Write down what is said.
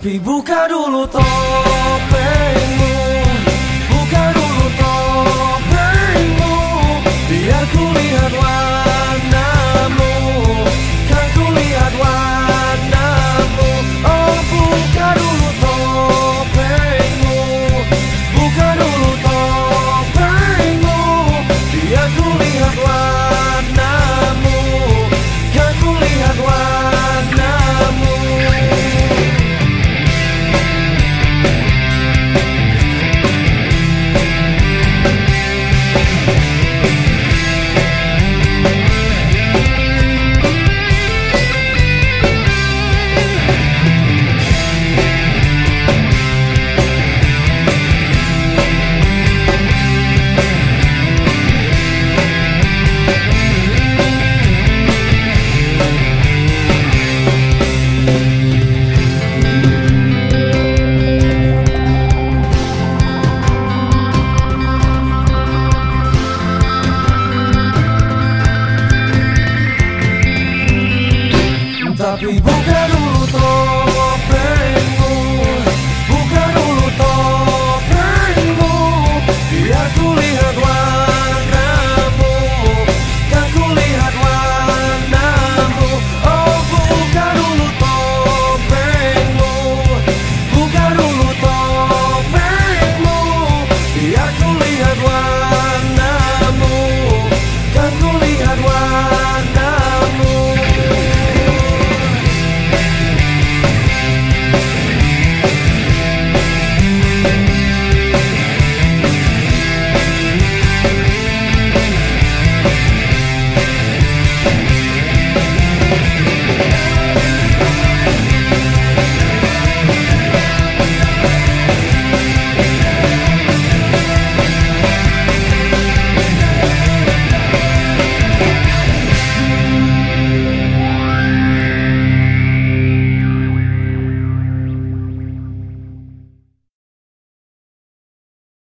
Tapi buka dulu topengmu. Buka dulu topengmu. Biar ku lihat warnamu. Kan ku lihat warnamu. Oh buka dulu topengmu. Buka dulu topengmu. Biar ku lihat Tapi buka dulu topengmu Buka dulu topengmu. Biar ku lihat